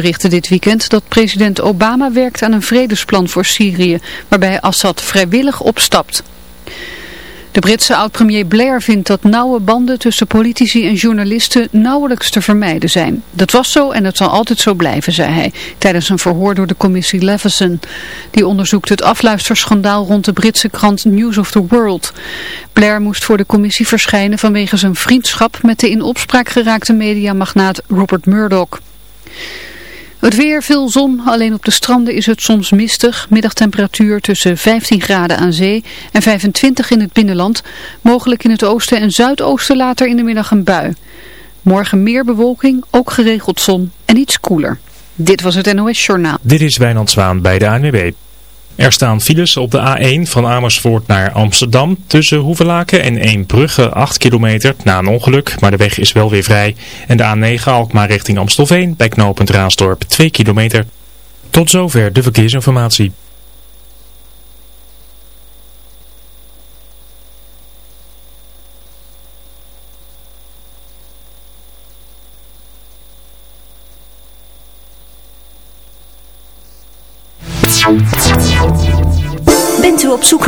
berichtte dit weekend dat president Obama werkt aan een vredesplan voor Syrië, waarbij Assad vrijwillig opstapt. De Britse oud-premier Blair vindt dat nauwe banden tussen politici en journalisten nauwelijks te vermijden zijn. Dat was zo en dat zal altijd zo blijven, zei hij, tijdens een verhoor door de commissie Leveson. Die onderzoekt het afluisterschandaal rond de Britse krant News of the World. Blair moest voor de commissie verschijnen vanwege zijn vriendschap met de in opspraak geraakte mediamagnaat Robert Murdoch. Het weer, veel zon, alleen op de stranden is het soms mistig. Middagtemperatuur tussen 15 graden aan zee en 25 in het binnenland. Mogelijk in het oosten en zuidoosten later in de middag een bui. Morgen meer bewolking, ook geregeld zon en iets koeler. Dit was het NOS Journaal. Dit is Wijnand Zwaan bij de ANWB. Er staan files op de A1 van Amersfoort naar Amsterdam tussen Hoevelaken en Eembrugge 8 kilometer na een ongeluk, maar de weg is wel weer vrij. En de A9 Alkmaar richting Amstelveen bij knooppunt Raasdorp 2 kilometer. Tot zover de verkeersinformatie.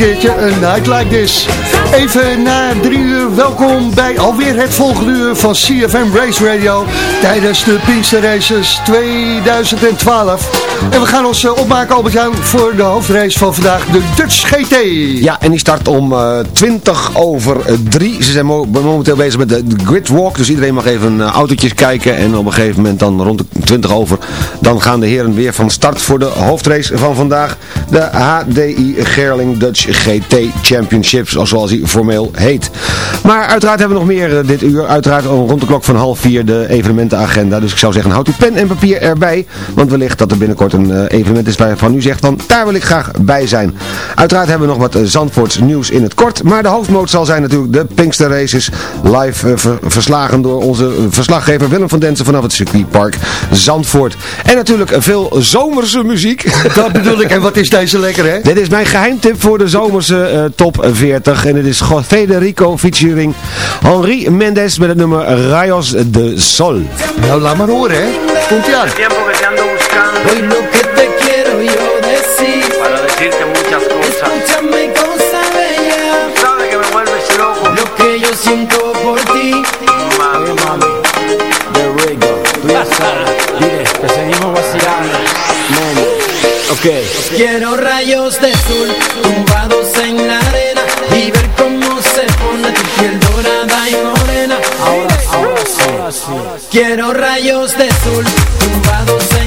keertje een night like this. Even na drie uur, welkom bij alweer het volgende uur van CFM Race Radio tijdens de Pinkster Races 2012. En we gaan ons eh, opmaken, Albert-Jan, voor de hoofdrace van vandaag, de Dutch GT. Ja, en die start om eh 20 over 3. Ze zijn mo- momenteel bezig met de, de grid walk, dus iedereen mag even eh, autootjes kijken. En op een gegeven moment dan rond de 20 over, dan gaan de heren weer van start voor de hoofdrace van vandaag. De HDI Gerling Dutch GT Championships, zoals hij formeel heet. Maar uiteraard hebben we nog meer eh, dit uur. Uiteraard rond de klok van half vier de evenementenagenda. Dus ik zou zeggen, houd uw pen en papier erbij. Want wellicht dat er binnenkort een eh, evenement is waarvan u zegt van, daar wil ik graag bij zijn. Uiteraard hebben we nog wat eh, Zandvoorts nieuws in het kort. Maar de hoofdmoot zal zijn natuurlijk de Pinkster Races. Live ver- verslagen door onze verslaggever Willem van Densen vanaf het circuitpark Zandvoort. En natuurlijk veel zomerse muziek. Dat bedoel ik, en wat is deze lekker, hè? Dit is mijn geheimtip voor de zomerse eh, top 40. En het is Federico featuring Henri Mendes met het nummer Rayos de Sol. Nou, laat maar horen, hè? Komt ie aan. tiempo que te ando buscando Hoy lo que te quiero yo decir, para decirte muchas cosas. escúchame cosa bella, Sabes que me vuelves loco, lo que yo siento por ti. mami. de Rigo. Tú ya sabes. Dile que seguimos vacilando. Quiero rayos de sol tumbados en la arena y ver cómo se pone tu piel dorada y morena. Ahora, ahora sí. Ahora sí. Quiero rayos de sol tumbados en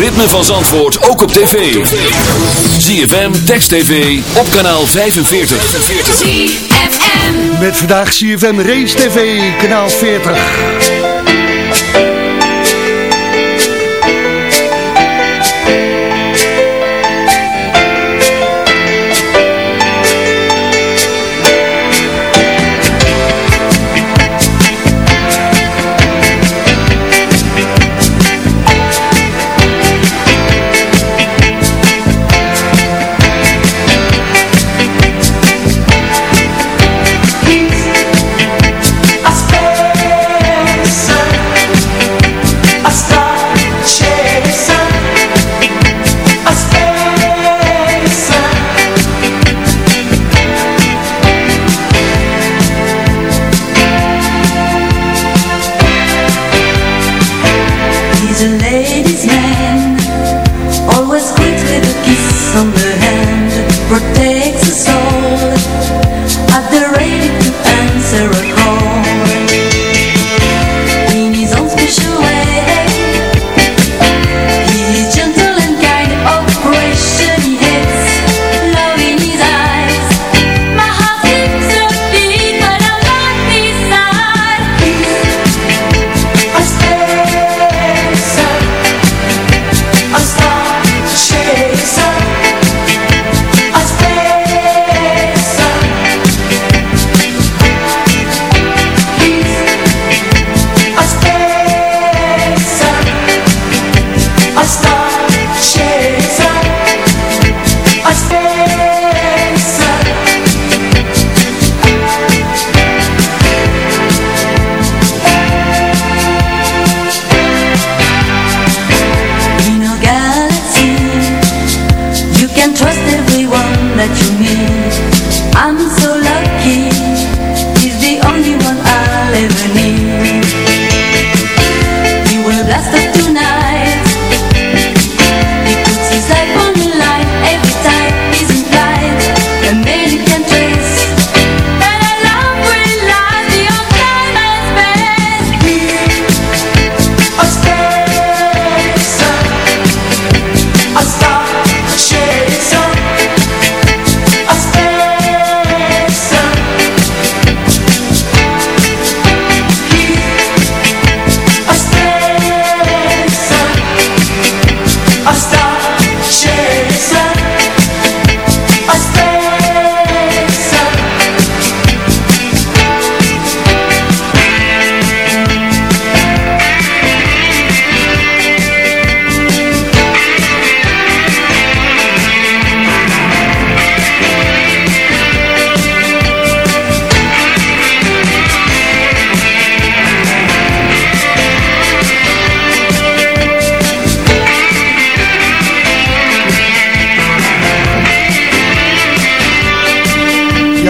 ritme van Zandvoort ook op tv. ZFM, Text TV, op kanaal 45. ZFM. Met vandaag CFM Race TV, kanaal 40.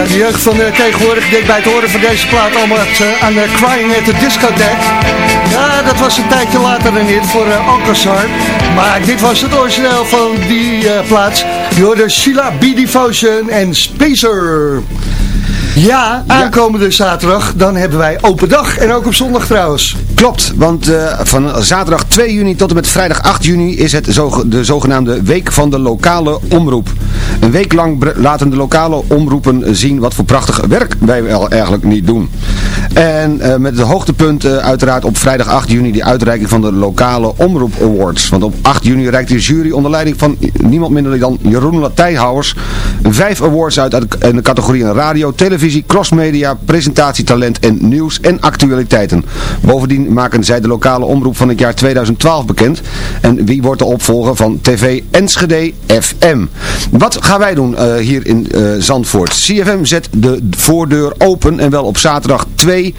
Ja, de jeugd van eh, tegenwoordig denkt bij het horen van deze plaat allemaal eh, aan eh, Crying at the Discotheque. Ja, dat was een tijdje later dan dit voor uh, Alcazar. Maar dit was het origineel van die plaats. Je hoorde Sheila B. Devotion en Spacer. Ja, aankomende zaterdag, dan hebben wij open dag. En ook op zondag trouwens. Klopt, want eh, van zaterdag 2 juni tot en met vrijdag 8 juni is het zoge- de zogenaamde Week van de Lokale Omroep. Een week lang laten de lokale omroepen zien wat voor prachtig werk wij wel eigenlijk niet doen. En eh, met het hoogtepunt eh, uiteraard op vrijdag 8 juni die uitreiking van de lokale Omroep Awards. Want op 8 juni reikt de jury onder leiding van niemand minder dan Jeroen Latijhouwers vijf awards uit uit- de categorieën radio, televisie, crossmedia, presentatietalent en nieuws en actualiteiten. Bovendien maken zij de lokale omroep van het jaar 2012 bekend. En wie wordt de opvolger van TV Enschede FM? Wat gaan wij doen eh, hier in eh, Zandvoort? CFM zet de voordeur open en wel op zaterdag 2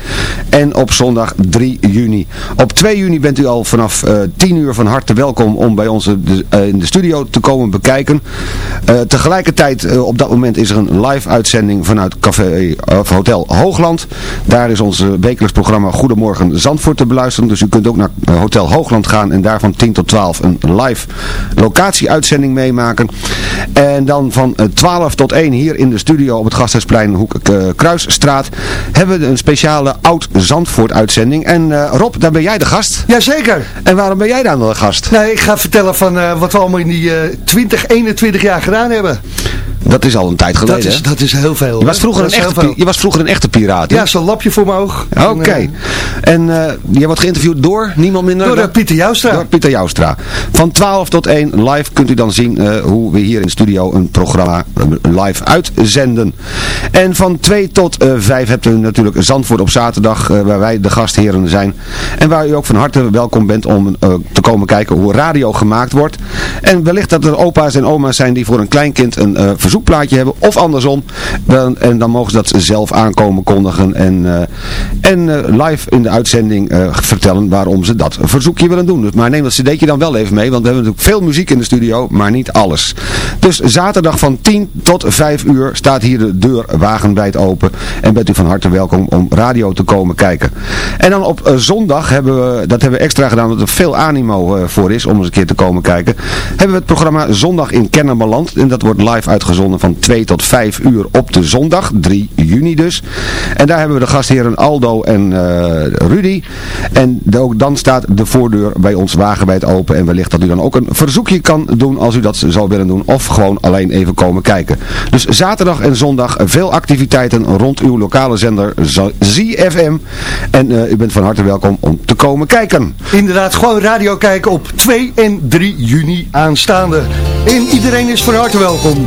en op zondag 3 juni. Op 2 juni bent u al vanaf eh 10 uur van harte welkom om bij ons eh, in de studio te komen bekijken. Eh, tegelijkertijd eh, op dat moment is er een live uitzending vanuit café, of Hotel Hoogland. Daar is ons eh, wekelijks programma Goedemorgen Zandvoort te beluisteren. Dus u kunt ook naar eh, Hotel Hoogland gaan en daar van 10 tot 12 een live locatie-uitzending meemaken. En dan van eh, 12 tot 1 hier in de studio op het Gasthuisplein Hoek eh, Kruisstraat hebben we een speciale speciale Oud-Zandvoort-uitzending. En eh, Rob, daar ben jij de gast. Jazeker. En waarom ben jij dan de gast? Nee, ik ga vertellen van eh, wat we allemaal in die eh 20, 21 jaar gedaan hebben. Dat is al een tijd geleden, Dat is, dat is heel veel. Je was, vroeger een echte, je was vroeger een echte piraat? Ja, zo'n lapje voor mijn oog. Oké. En, eh, En eh jij wordt geïnterviewd door niemand minder Door dan... eh, Pieter Joustra. Door Pieter Joustra. Van 12 tot 1 live kunt u dan zien hoe we hier in de studio een programma live uitzenden. En van 2 tot eh 5 hebt u natuurlijk Zandvoort op zaterdag, waar wij de gastheren zijn. En waar u ook van harte welkom bent om te komen kijken hoe radio gemaakt wordt. En wellicht dat er opa's en oma's zijn die voor een kleinkind een eh, verzoekplaatje hebben. Of andersom. Dan, en dan mogen ze dat zelf aankomen kondigen. En, eh, en eh, live in de uitzending eh, vertellen waarom ze dat verzoekje willen doen. Dus, maar neem dat cd'tje dan wel even mee. Want we hebben natuurlijk veel muziek in de studio. Maar niet alles. Dus zaterdag van 10 tot 5 uur staat hier de deur wagenwijd open. En bent u van harte welkom om radio te komen kijken. En dan op zondag hebben we, dat hebben we extra gedaan omdat er veel animo voor is om eens een keer te komen kijken. Hebben we het programma Zondag in Kennemerland. En dat wordt live uitgezonden van 2 tot 5 uur op de zondag, 3 juni dus. En daar hebben we de gastheren Aldo en eh, Rudy. En ook dan staat de voordeur bij ons wagenwijd open. En wellicht dat u dan ook een verzoekje kan doen als u dat zou willen doen. Of gewoon alleen even komen kijken. Dus zaterdag en zondag veel activiteiten rond uw lokale zender ZFM. En eh, u bent van harte welkom om te komen kijken. Inderdaad, gewoon radio kijken op 2 en 3 juni aanstaande. En iedereen is van harte welkom.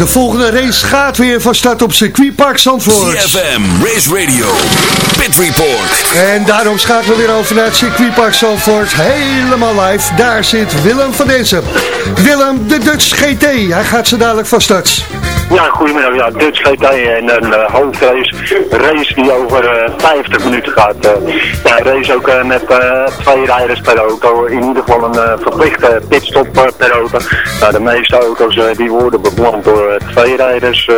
de volgende race gaat weer van start op circuitpark Zandvoort. CFM, Race Radio, Pit Report. En daarom schakelen we weer over naar het circuitpark Zandvoort. Helemaal live. Daar zit Willem van Densen. Willem, de Dutch GT. Hij gaat ze dadelijk van start. Ja, goedemiddag. Ja, Dutch GT en een uh, hoofdrace. Race die over uh, 50 minuten gaat. Uh, ja, race ook met twee rijders per auto. In ieder geval een verplichte pitstop per auto. Nou, de meeste auto's die worden beland door twee rijders.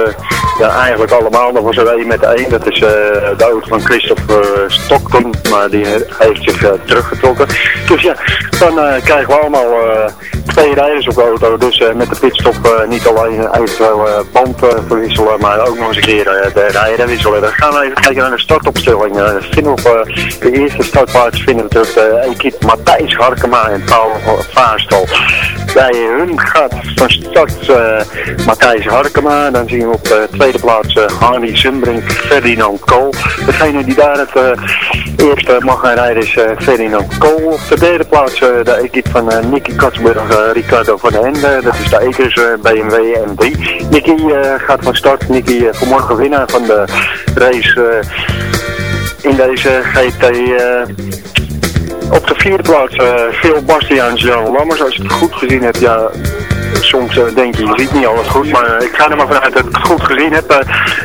Ja, eigenlijk allemaal. Er was er één met één. Dat is de auto van Christopher Stockton. Maar die heeft zich teruggetrokken. Dus ja, dan krijgen we allemaal twee rijders op auto. Dus met de pitstop niet alleen eventueel band verwisselen, maar ook nog eens een keer de rijden wisselen. Dan gaan we even kijken naar de startopstelling. Uh, vinden we uh, de eerste startplaats vinden we terug de equipe Matthijs Harkema en Paul Vaarstal. Bij hun gaat van start uh, Matthijs Harkema. Dan zien we op de tweede plaats uh, Harry Sumbrink, Ferdinand Kool. Degene die daar het uh, eerste mag gaan rijden is Ferdinand Kool. Op de derde plaats de equipe van Nicky Katsburg, Ricardo van den Ende. Dat is de Ekers BMW M3. Nicky gaat van start. Nicky vanmorgen winnaar van de race in deze GT... op de vierde plaats Phil Bastiaans, Jan Lammers. Als je het goed gezien hebt, ja, soms uh, denk je, je ziet niet alles goed, maar ik ga er maar vanuit dat ik het goed gezien heb. Uh,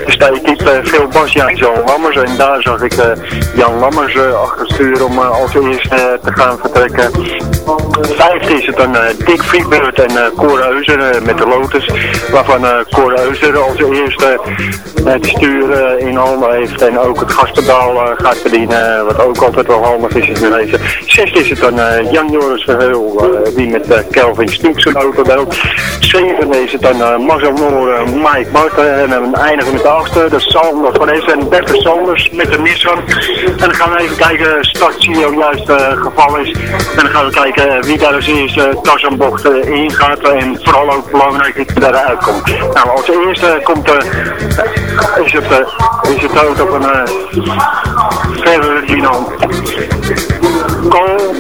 er staat ik veel Basja en Jan Lammers en daar zag ik Jan Lammers achter sturen om als eerste te gaan vertrekken. Vijfde is het dan Dick Friedbeurt en uh, Cor Euser met de Lotus, waarvan uh, als eerste het stuur in handen heeft en ook het gaspedaal gaat verdienen, wat ook altijd wel handig is in deze. Zesde is het dan Jan Joris Verheul, die met Kelvin Stoek zijn auto deelt. Zevende is het dan uh, Marcel Noor, uh, Mike Marten en dan eindigen met de achtste. Dat is Sander van Essen en Bert Sanders met de Nissan. En dan gaan we even kijken, start Sio juist uh, geval is. En dan gaan we kijken wie daar als eerste tas en bocht ingaat. En vooral ook belangrijk wie daaruit komt. Nou, als eerste komt, is, het, is het auto van Ferdinand Kool.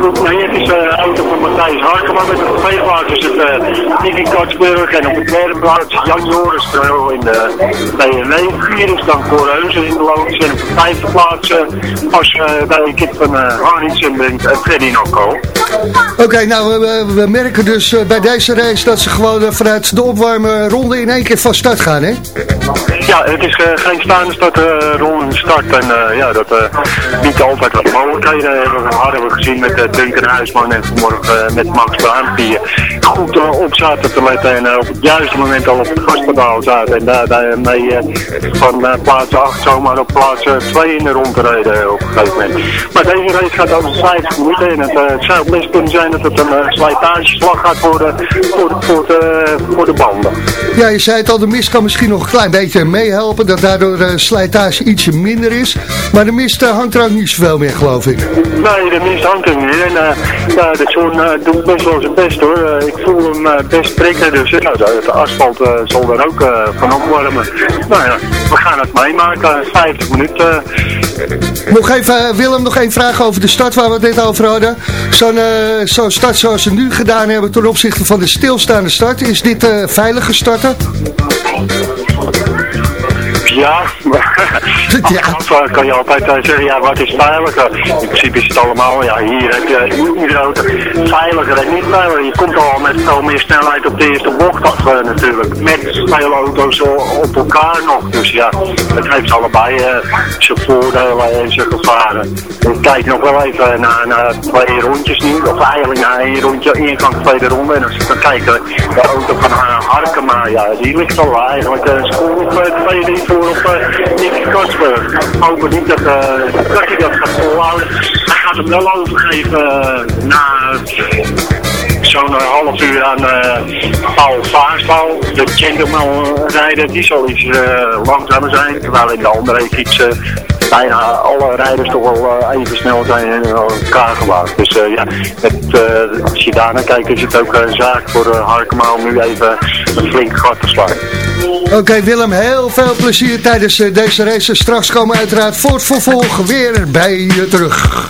Het is de auto van Matthijs Harkema met de is het uh, Nicky Katsburg en op de derde plaats Jan Joris in de BMW. Vier is dan in de loodjes en op de vijfde plaats uh, als uh, bij de kip van uh, Harnitz en Freddy Nokko. Oké, okay, nou we, we, merken dus bij deze race dat ze gewoon vanuit de opwarmronde in één keer van start gaan, hè? Ja, het is geen staande start, ronde start en ja, dat biedt altijd wat mogelijkheden. We hadden we gezien met Duncan Huisman en vanmorgen met Max Baan, die goed op zaten te letten en op het juiste moment al op het gaspedaal zaten. En daar, daarmee van plaats 8 zomaar op plaats 2 in de rond rijden op een gegeven moment. Maar deze race gaat over 50 minuten en het zou best kunnen zijn dat het een uh, slijtageslag gaat worden voor, voor, de, voor de banden. Ja, je zei het al, de mist kan misschien nog een klein beetje meehelpen, dat daardoor slijtage ietsje minder is. Maar de mist uh, hangt er ook niet zoveel meer, geloof ik. Nee, de mist hangt er. En uh, ja, de zon doet best wel zijn best hoor. ik voel hem best prikken, dus nou, de asfalt zal er ook van opwarmen. Nou ja, we gaan het meemaken, 50 minuten. Nog even, Willem, nog één vraag over de start waar we het net over hadden. Zo'n uh, zo'n start zoals ze nu gedaan hebben ten opzichte van de stilstaande start. Is dit uh, veilige starten? Ja, maar ja. kan je altijd uh, zeggen, ja, wat is veiliger? In principe is het allemaal, ja, hier heb je iedere auto veiliger en niet veiliger. Je komt al met veel meer snelheid op de eerste bocht af uh, natuurlijk. Met veel auto's op elkaar nog. Dus ja, het heeft allebei uh, zijn voordelen en zijn gevaren. Ik kijk nog wel even naar, naar twee rondjes nu, of eigenlijk naar één rondje, ingang tweede ronde. En als ik dan kijk, de auto van Harkema, ja, die ligt al eigenlijk een school op tweede voor op uh, Katsburg. Ik hoop niet dat, uh, dat hij dat gaat volhouden. Hij gaat hem wel overgeven uh, na zo'n half uur aan uh, Paul Vaarstal. De gentleman rijder, die zal iets langzamer zijn. Terwijl in de andere equips bijna alle rijders toch wel even snel zijn en elkaar gewaagd. Dus ja, het, als je daarnaar kijkt is het ook een zaak voor uh, Harkema om nu even een flink gat te slaan. Oké Willem, heel veel plezier tijdens uh, deze race. Straks komen uiteraard voor het vervolg weer bij je terug.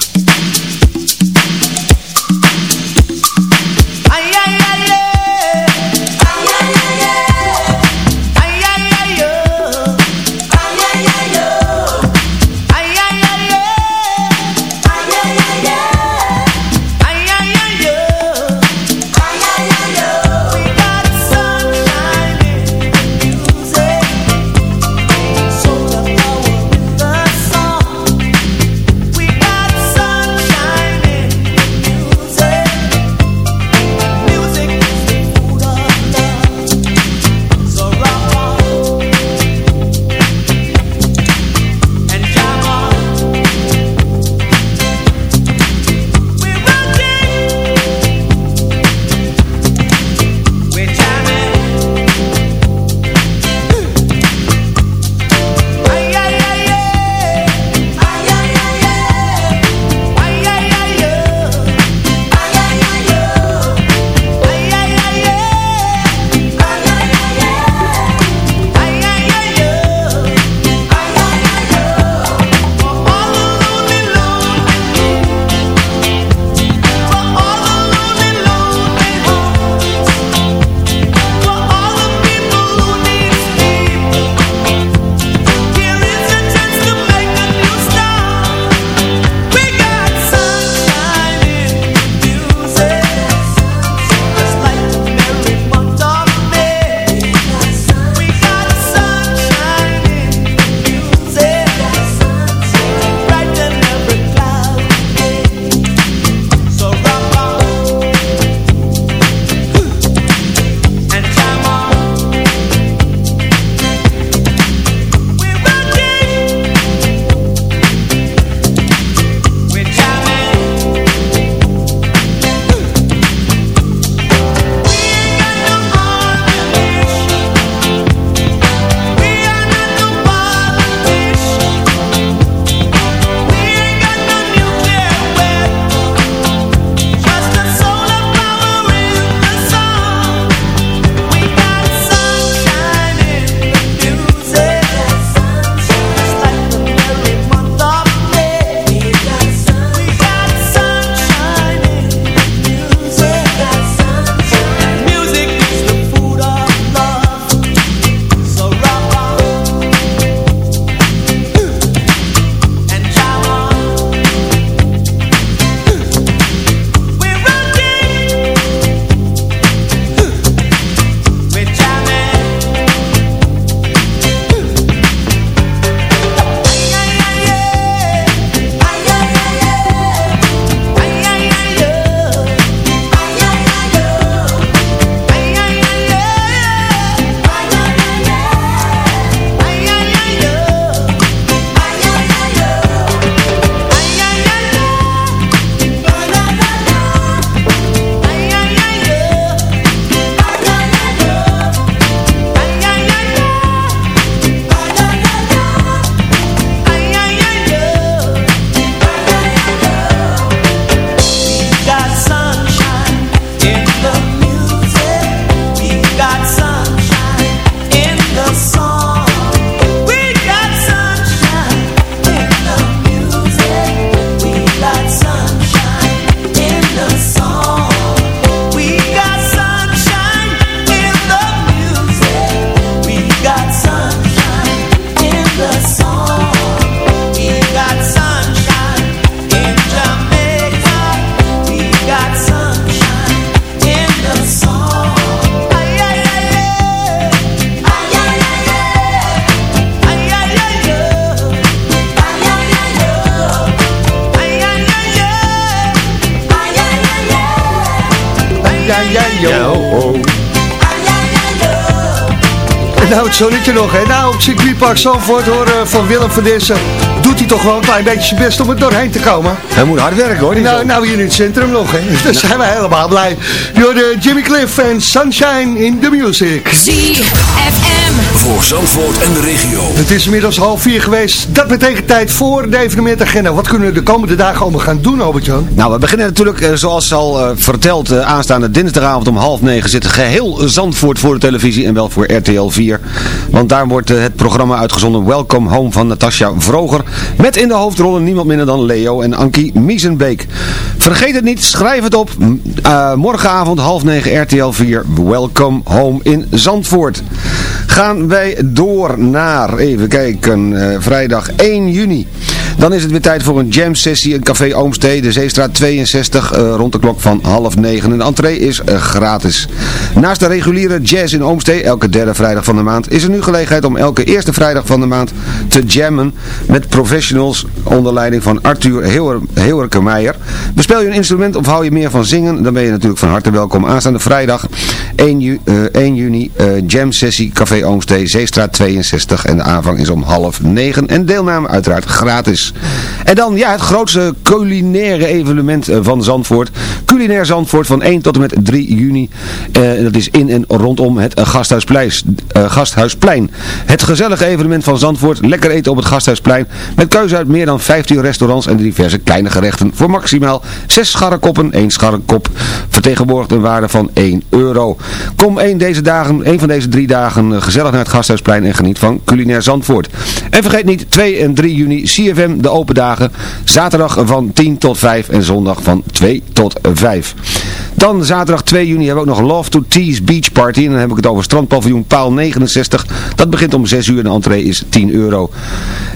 Circuitpark Zandvoort horen van Willem van Dessen... doet hij toch wel een klein beetje zijn best om er doorheen te komen. Hij moet hard werken hoor. Nou, nou hier in het centrum nog, hè. Daar zijn we helemaal blij. Jorde Jimmy Cliff en Sunshine in the Music. ZFM. Voor Zandvoort en de regio. Het is inmiddels half vier geweest. Dat betekent tijd voor de evenementagenda. Wat kunnen we de komende dagen allemaal gaan doen, Albert-Jan? Nou, we beginnen natuurlijk, eh, zoals al eh, verteld, eh, aanstaande dinsdagavond om half negen zit geheel Zandvoort voor de televisie en wel voor RTL 4. Want daar wordt eh, het programma uitgezonden Welcome Home van Natasja Vroger. Met in de hoofdrollen niemand minder dan Leo en Ankie Miesenbeek. Vergeet het niet, schrijf het op. Eh, morgenavond half negen RTL 4 Welcome Home in Zandvoort. Gaan wij door naar, even kijken, eh, vrijdag 1 juni. Dan is het weer tijd voor een jam sessie in Café Oomstee, de Zeestraat 62, eh, rond de klok van half negen. En de entree is eh, gratis. Naast de reguliere jazz in Oomstee, elke derde vrijdag van de maand, is er nu gelegenheid om elke eerste vrijdag van de maand te jammen met professionals onder leiding van Arthur Heeuwerke-Meijer. Bespel je een instrument of hou je meer van zingen, dan ben je natuurlijk van harte welkom. Aanstaande vrijdag 1, ju- eh, 1 juni jam sessie Café Oomstee, Zeestraat 62 en de aanvang is om half negen en deelname uiteraard gratis. En dan ja, het grootste culinaire evenement eh, van Zandvoort. Culinair Zandvoort van 1 tot en met 3 juni. Eh, dat is in en rondom het eh, Gasthuisplein, Gasthuisplein. Het gezellige evenement van Zandvoort. Lekker eten op het Gasthuisplein. Met keuze uit meer dan 15 restaurants en diverse kleine gerechten. Voor maximaal 6 scharrekoppen. 1 scharrekop vertegenwoordigt een waarde van 1 euro. Kom één, deze dagen, één van deze drie dagen gezellig naar het Gasthuisplein en geniet van culinair Zandvoort. En vergeet niet 2 en 3 juni CFM de open dagen. Zaterdag van 10 tot 5 en zondag van 2 tot 5. Dan zaterdag 2 juni hebben we ook nog Love to Tease Beach Party. En dan heb ik het over strandpaviljoen Paal 69. Dat begint om 6 uur en de entree is 10 euro.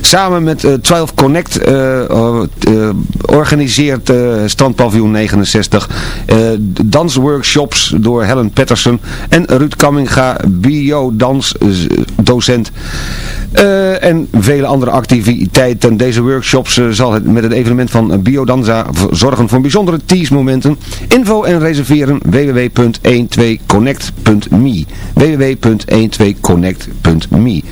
Samen met eh, 12 Connect eh, eh, eh, organiseert eh, strandpaviljoen 69 eh, dansworkshops door Helen Patterson en Ruud Kamminga, bio-dansdocent. Eh, en vele andere activiteiten. Deze workshops eh, zal het met het evenement van Biodanza zorgen voor bijzondere tease-momenten. Info en reserveren www.12connect.me www.12connect.me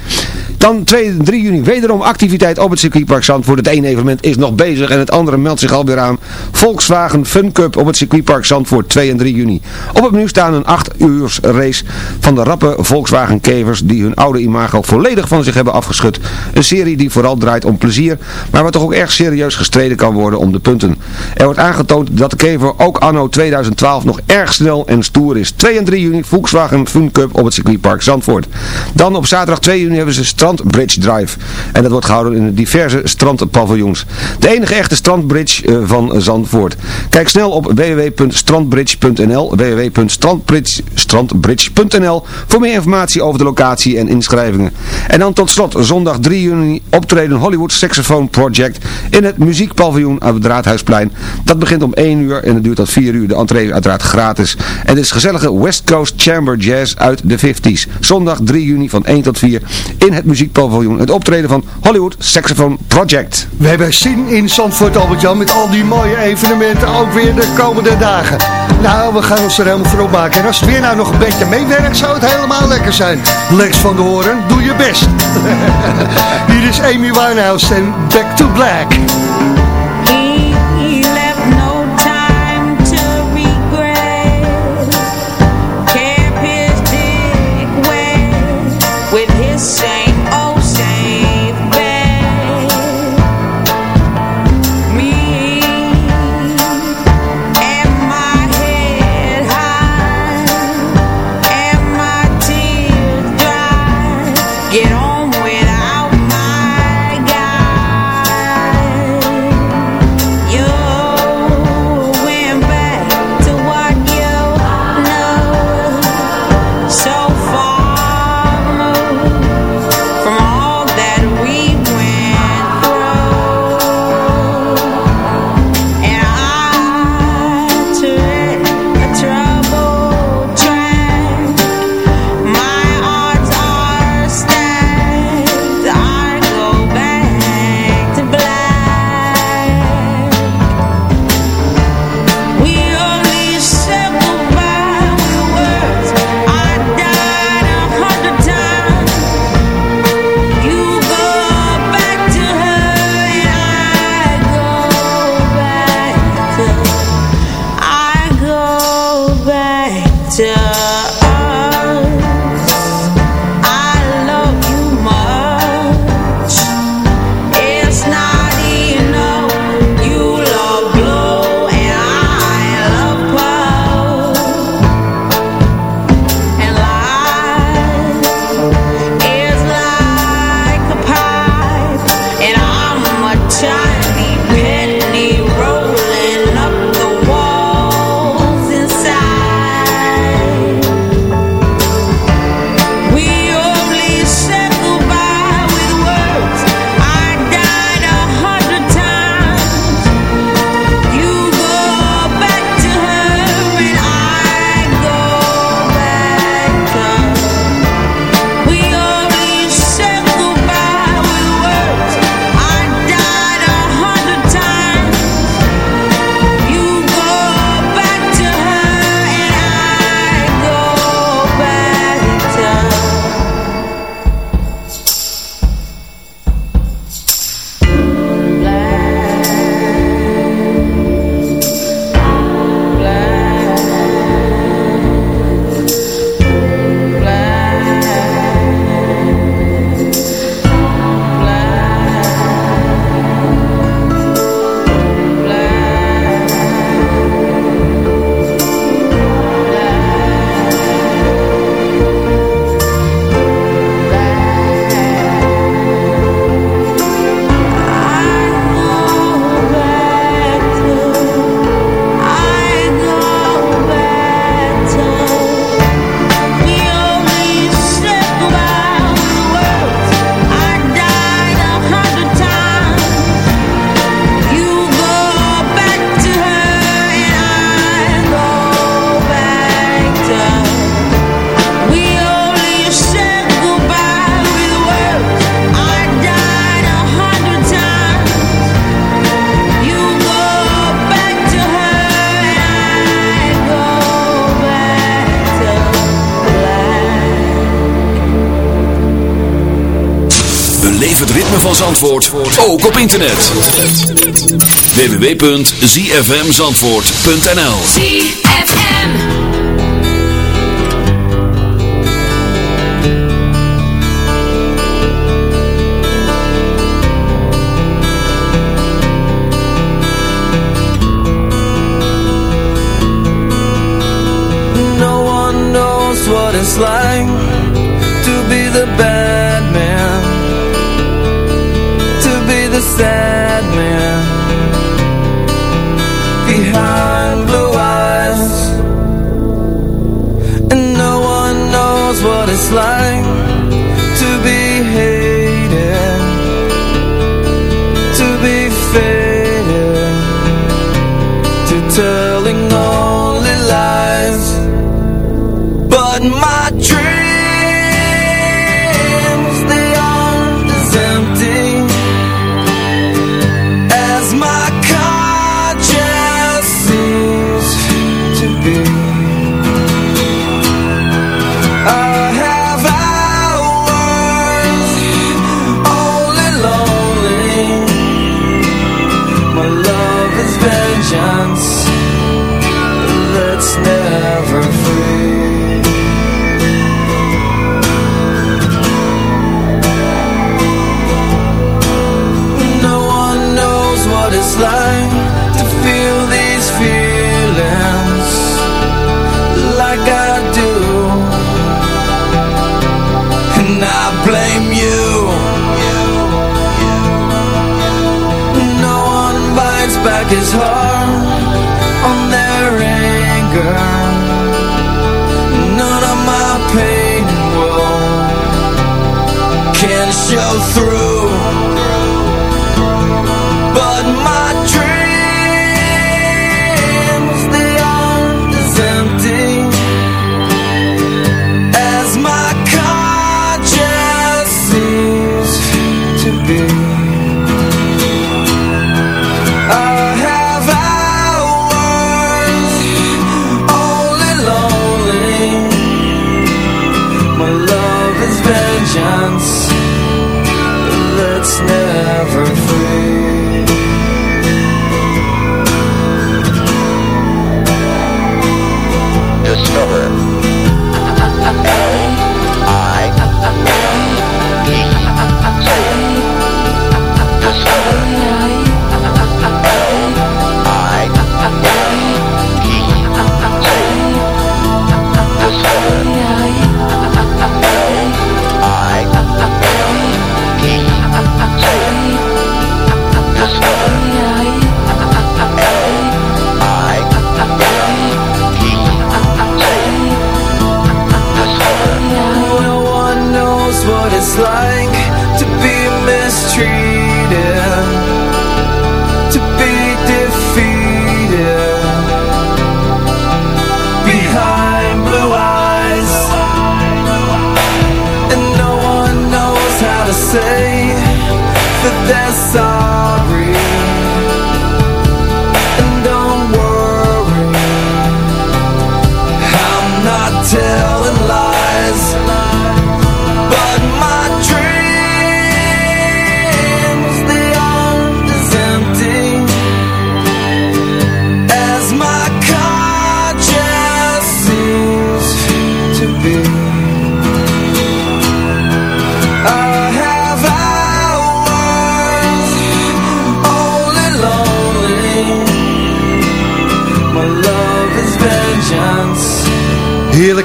Dan 2 en 3 juni wederom activiteit op het circuitpark Zandvoort. Het ene evenement is nog bezig en het andere meldt zich alweer aan. Volkswagen Fun Cup op het circuitpark Zandvoort 2 en 3 juni. Op het menu staan een 8 uur race van de rappe Volkswagen kevers die hun oude imago volledig van zich hebben afgeschud. Een serie die vooral draait om plezier, maar waar toch ook erg serieus gestreden kan worden om de punten. Er wordt aangetoond dat de kever ook anno 2012 nog erg snel en stoer is. 2 en 3 juni Volkswagen Fun Cup op het circuitpark Zandvoort. Dan op zaterdag 2 juni hebben ze Strand Bridge Drive. En dat wordt gehouden in diverse strandpaviljoens. De enige echte strandbridge eh, van Zandvoort. Kijk snel op www.strandbridge.nl www.strandbridge.nl voor meer informatie over de locatie en inschrijvingen. En dan tot slot zondag 3 juni optreden Hollywood Saxophone Project in het muziekpaviljoen aan het Raadhuisplein. Dat begint om 1 uur en het duurt tot 4 uur. De entree is uiteraard gratis. En het is gezellige West Coast Chamber Jazz uit de 50s. Zondag 3 juni van 1 tot 4 in het muziekpaviljoen. Het optreden van Hollywood Saxophone Project. We hebben zin in Zandvoort, Albert-Jan, met al die mooie evenementen, ook weer de komende dagen. Nou, we gaan ons er helemaal voor opmaken. En als het weer nou nog een beetje meewerkt, zou het helemaal lekker zijn. Lex van de Horen, doe je best. Hier is Amy Winehouse en Back to Black. Internet. www.zfmzandvoort.nl ZFM. No one knows what it's like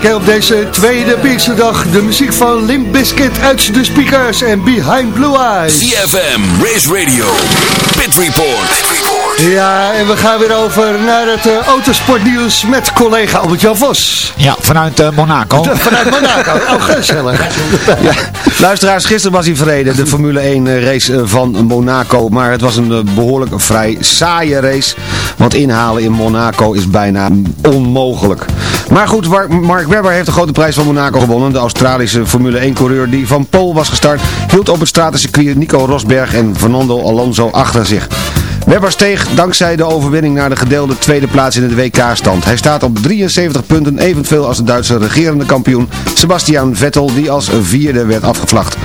Hè, op deze tweede Pinksterdag. De muziek van Limp Bizkit uit de speakers en Behind Blue Eyes. CFM, Race Radio, Pit Report. Ja, en we gaan weer over naar het eh, autosportnieuws met collega Albert-Jan Vos. Ja, vanuit eh, Monaco. Vanuit Monaco. Oh, gezellig. Ja, luisteraars, gisteren was hij verreden, de Formule 1 eh, race van Monaco. Maar het was een eh, behoorlijk vrij saaie race. Want inhalen in Monaco is bijna onmogelijk. Maar goed, Mark Webber heeft de grote prijs van Monaco gewonnen. De Australische Formule 1 coureur die van Pool was gestart, hield op het stratencircuit Nico Rosberg en Fernando Alonso achter zich. Webber steeg dankzij de overwinning naar de gedeelde tweede plaats in de WK-stand. Hij staat op 73 punten, evenveel als de Duitse regerende kampioen Sebastian Vettel, die als vierde werd afgevlacht.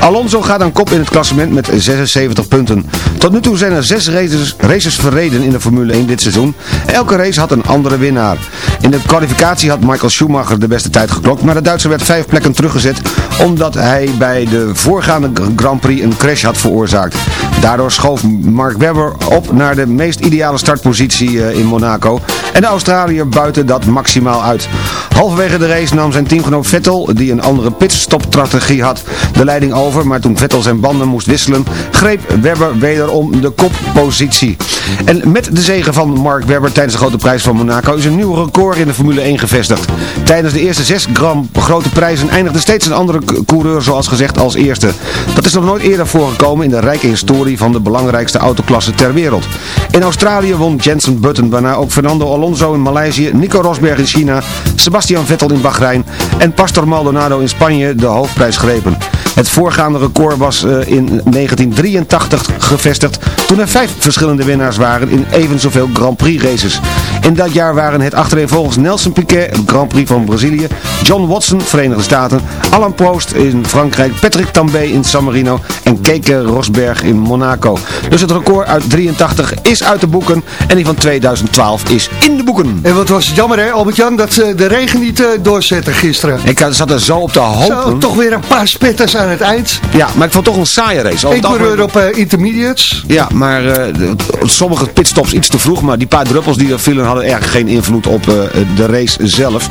Alonso gaat aan kop in het klassement met 76 punten. Tot nu toe zijn er zes races, races verreden in de Formule 1 dit seizoen. Elke race had een andere winnaar. In de kwalificatie had Michael Schumacher de beste tijd geklokt, maar de Duitser werd vijf plekken teruggezet omdat hij bij de voorgaande Grand Prix een crash had veroorzaakt. Daardoor schoof Mark Webber op naar de meest ideale startpositie eh, in Monaco en de Australiër buiten dat maximaal uit. Halverwege de race nam zijn teamgenoot Vettel, die een andere pitstopstrategie had, de leiding over, maar toen Vettel zijn banden moest wisselen, greep Webber wederom de koppositie. En met de zegen van Mark Webber tijdens de grote prijs van Monaco is een nieuw record in de Formule 1 gevestigd. Tijdens de eerste zes Grand grote prijzen eindigde steeds een andere coureur zoals gezegd als eerste. Dat is nog nooit eerder voorgekomen in de rijke historie van de belangrijkste autoklasse ter wereld. In Australië won Jensen Button, waarna ook Fernando Alonso in Maleisië, Nico Rosberg in China, Sebastian Vettel in Bahrein en Pastor Maldonado in Spanje de hoofdprijs grepen. Het voorgaande record was eh, in 1983 gevestigd toen er vijf verschillende winnaars waren in even zoveel Grand Prix races. In dat jaar waren het achtereenvolgens Nelson Piquet, Grand Prix van Brazilië, John Watson, Verenigde Staten, Alan Prost in Frankrijk, Patrick Tambay in San Marino en Keke Rosberg in Monaco. Dus het record uit 83 is uit de boeken en die van 2012 is in de boeken. En wat was het jammer hè, Albert-Jan, dat eh, de regen niet eh, doorzette gisteren. Ik had- zat er zo op te hopen. Zo, toch weer een paar spetters aan het eind. Ja, maar ik vond het toch een saaie race. Eén algemeen- coureur op eh, intermediates. Ja, maar eh, sommige pitstops iets te vroeg, maar die paar druppels die er vielen hadden erg geen invloed op eh, de race zelf.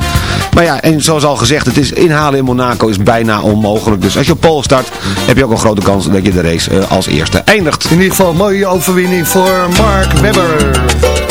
Maar ja, en zoals al gezegd, het is inhalen in Monaco is bijna onmogelijk. Dus als je op pole start, heb je ook een grote kans dat je de race als eerste eindigt. In ieder geval een mooie overwinning voor Mark Webber.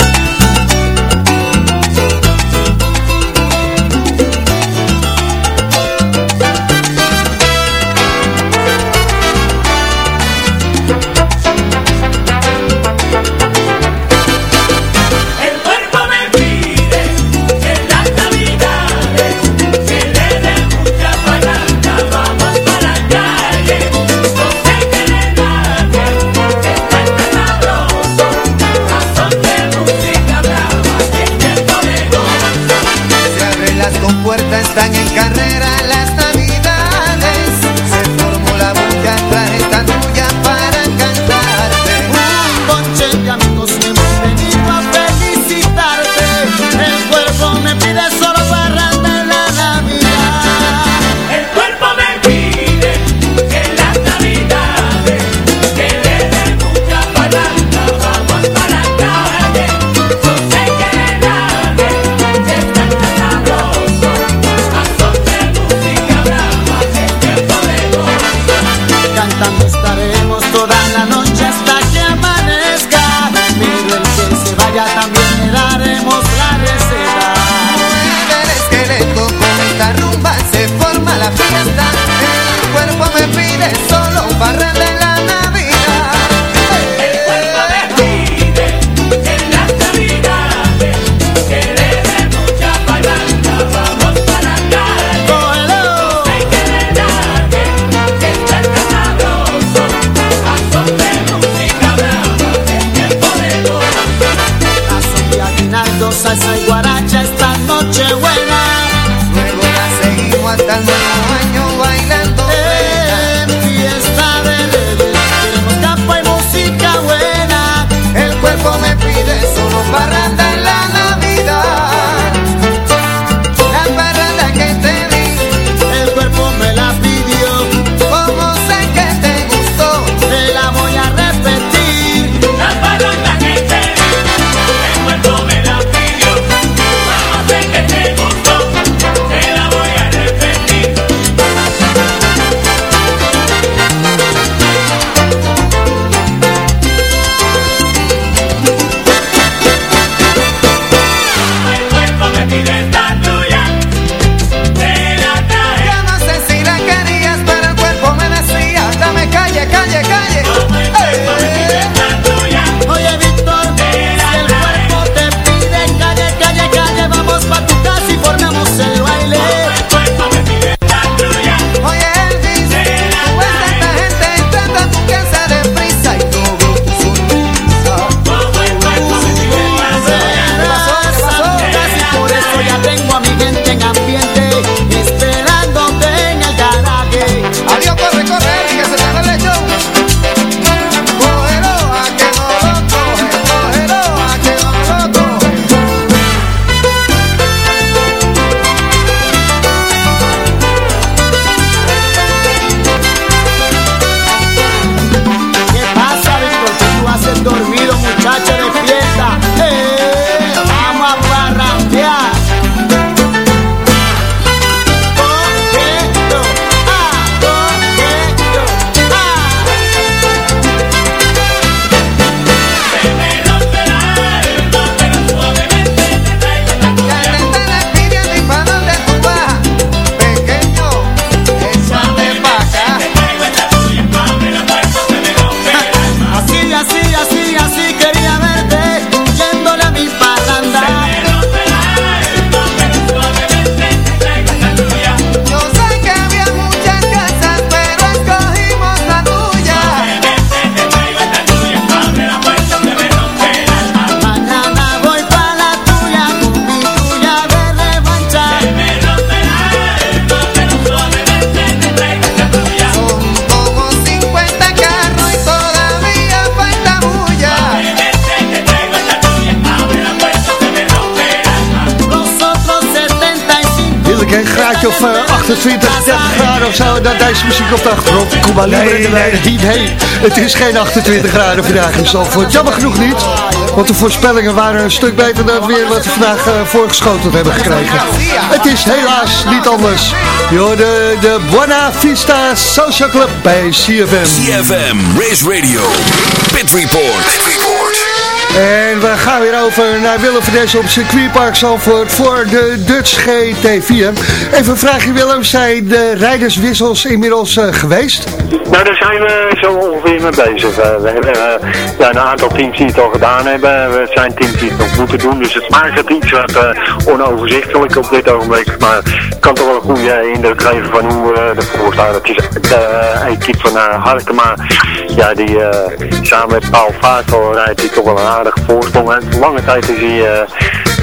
28, 30 graden of zo, dan deze muziek op de achtergrond. Kom maar liever nee, in de nee, wei. nee, nee, het is geen 28 graden vandaag in Zandvoort. Jammer genoeg niet, want de voorspellingen waren een stuk beter dan het weer wat we vandaag eh, voorgeschoteld hebben gekregen. Het is helaas niet anders. Yo, de, de Buena Vista Social Club bij CFM. CFM, Race Radio, Pit Report. En we gaan weer over naar Willem van Dessen op circuitpark Zandvoort voor de Dutch GT4. Even een vraagje Willem, zijn de rijderswissels inmiddels eh, geweest? Nou, daar zijn we zo ongeveer mee bezig. Eh, we hebben eh, ja, een aantal teams die het al gedaan hebben. We zijn teams die het nog moeten doen. Dus het maakt het iets wat onoverzichtelijk op dit ogenblik. Maar ik kan toch wel een goede indruk geven van hoe ervoor staan. Het is de equipe van Harkema. Ja, die samen met Paul Vaartel rijdt die toch wel een aardige voorsprong. En lange tijd is hij eh,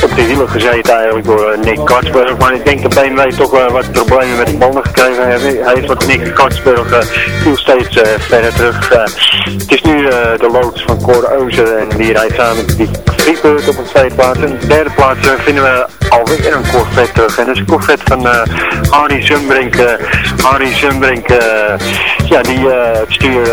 op de hielen gezeten eigenlijk door eh, Nick Katsburg. Maar ik denk dat BMW toch wat problemen met de banden gekregen heeft. Hij heeft wat Nick Katsburg uh, viel steeds uh, verder terug. Het is nu de loods van Cor Ozen en die rijdt samen die Friebeurt op een tweede plaats. En de derde plaats vinden we alweer een Corvette terug. En dat is een Corvette van uh, Harry Zumbrink. Uh, Zumbrink, ja, die het stuur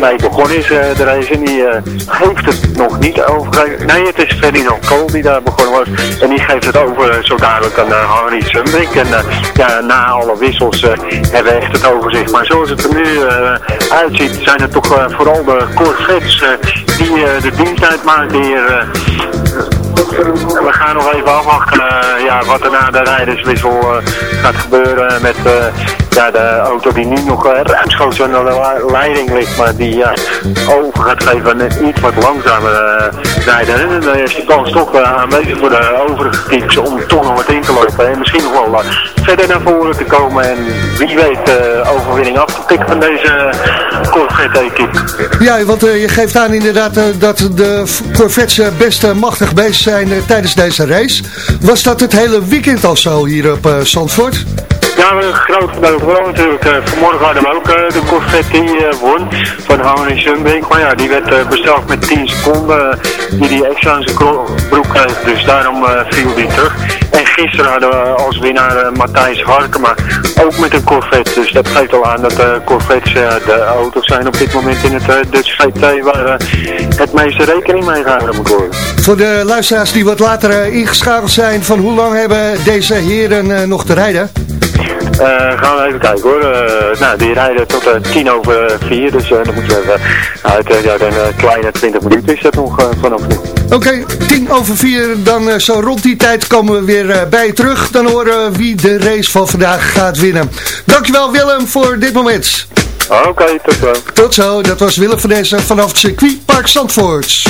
mee begonnen is, de race. En die heeft het nog niet overgegeven. Nee, het is Ferdinand Kool die daar begonnen was. En die geeft het over zo dadelijk aan uh, Harry Zumbrink. En uh, ja, na alle wissels hebben we echt het overzicht. Maar zoals het er nu uitziet, zijn het toch vooral de Corvettes die de dienst uitmaken hier. We gaan nog even afwachten uh, ja, wat er na de rijderswissel uh, gaat gebeuren met uh, ja, de auto die nu nog ruimschoots aan de leiding ligt, maar die ja, over gaat geven aan iets wat langzamer rijder. En dan is de kans toch aanwezig voor de overige teams om toch nog wat in te lopen. En misschien nog wel verder naar voren te komen en wie weet de overwinning af te pikken van deze Corvette-equipe. Ja, want je geeft aan inderdaad dat de Corvettes best machtig bezig zijn uh, tijdens deze race. Was dat het hele weekend al zo hier op uh, Zandvoort? Ja, een groot gedeelte wel natuurlijk. Uh, vanmorgen hadden we ook de Corvette die won van Henry Sunbrink. Maar ja, die werd besteld met 10 seconden die die extra in zijn broek heeft. Dus daarom viel die terug. En gisteren hadden we als winnaar Matthijs Harkema ook met een Corvette. Dus dat geeft al aan dat de Corvettes de auto's zijn op dit moment in het Dutch GT waar het meeste rekening mee gehouden moet worden. Voor de luisteraars die wat later ingeschakeld zijn, van hoe lang hebben deze heren nog te rijden? Uh, gaan we even kijken hoor. Uh, nou, die rijden tot uh, tien over vier, dus dan moet je even uit ja, een kleine 20 minuten is dat nog vanaf nu. Oké, okay, tien over vier, dan zo rond die tijd komen we weer bij je terug. Dan horen we wie de race van vandaag gaat winnen. Dankjewel Willem voor dit moment. Oké, okay, tot zo. Tot zo, dat was Willem van deze vanaf het circuitpark Zandvoort.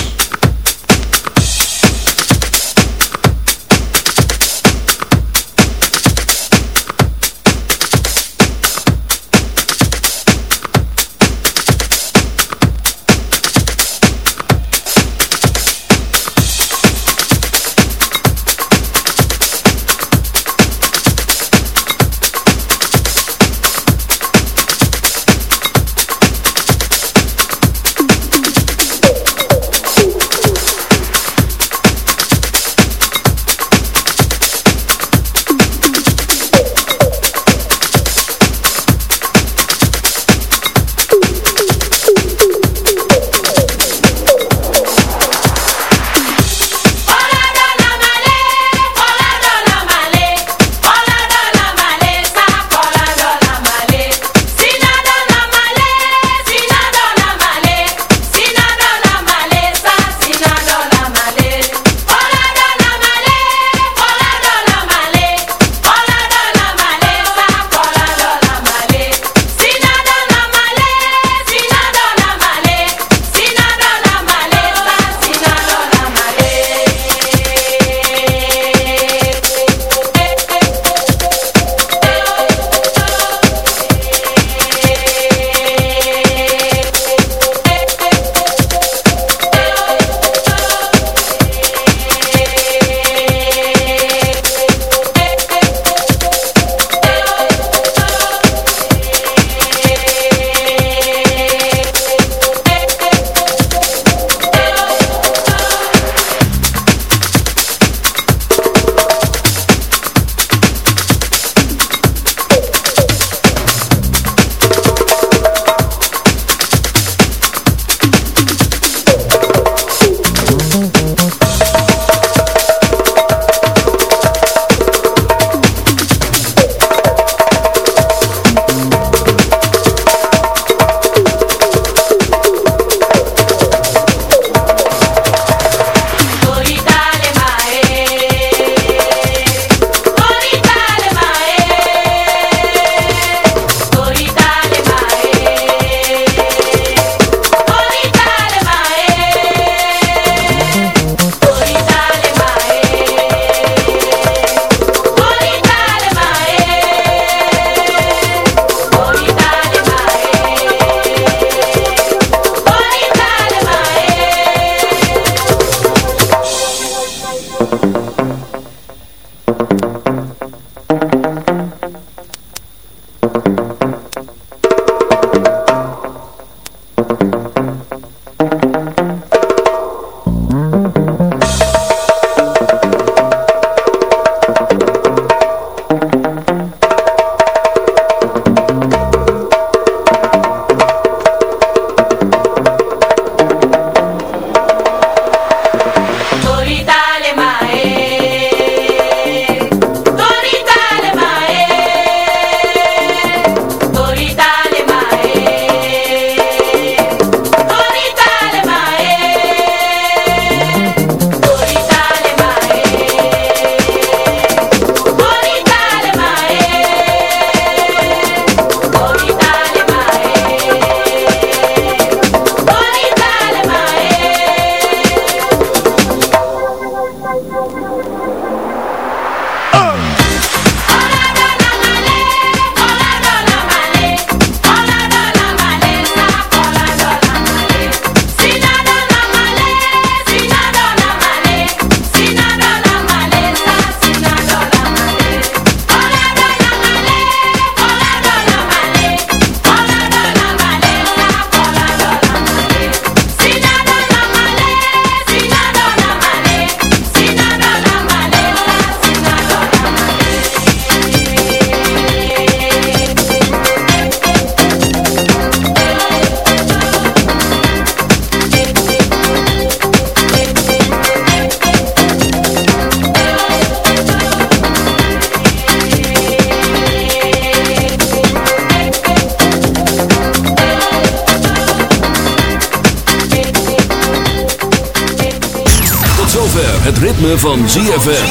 Ritme van ZFM.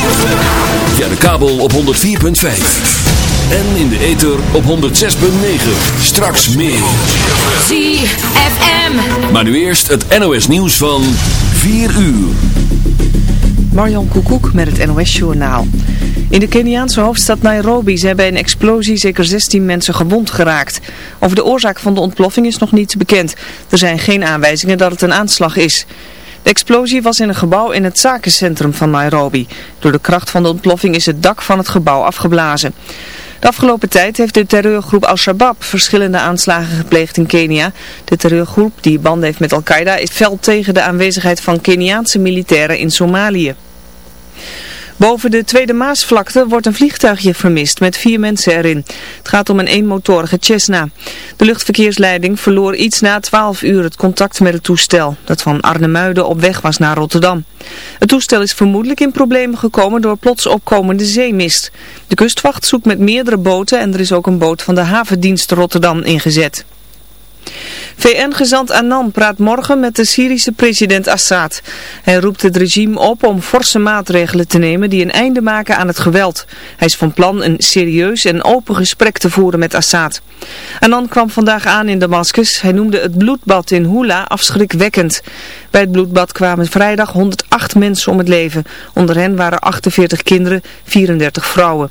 Via de kabel op 104.5. En in de ether op 106.9. Straks meer. ZFM. Maar nu eerst het NOS nieuws van 4 uur. Marjan Koekoek met het NOS Journaal. In de Keniaanse hoofdstad Nairobi zijn bij een explosie zeker 16 mensen gewond geraakt. Over de oorzaak van de ontploffing is nog niets bekend. Er zijn geen aanwijzingen dat het een aanslag is. De explosie was in een gebouw in het zakencentrum van Nairobi. Door de kracht van de ontploffing is het dak van het gebouw afgeblazen. De afgelopen tijd heeft de terreurgroep Al-Shabaab verschillende aanslagen gepleegd in Kenia. De terreurgroep, die banden heeft met Al-Qaeda, is fel tegen de aanwezigheid van Keniaanse militairen in Somalië. Boven de Tweede Maasvlakte wordt een vliegtuigje vermist met vier mensen erin. Het gaat om een eenmotorige Cessna. De luchtverkeersleiding verloor iets na 12 uur het contact met het toestel, dat van Arnhemuiden op weg was naar Rotterdam. Het toestel is vermoedelijk in problemen gekomen door plots opkomende zeemist. De kustwacht zoekt met meerdere boten en er is ook een boot van de havendienst Rotterdam ingezet. VN-gezant Annan praat morgen met de Syrische president Assad. Hij roept het regime op om forse maatregelen te nemen die een einde maken aan het geweld. Hij is van plan een serieus en open gesprek te voeren met Assad. Annan kwam vandaag aan in Damascus. Hij noemde het bloedbad in Hula afschrikwekkend. Bij het bloedbad kwamen vrijdag 108 mensen om het leven. Onder hen waren 48 kinderen, 34 vrouwen.